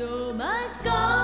You must go.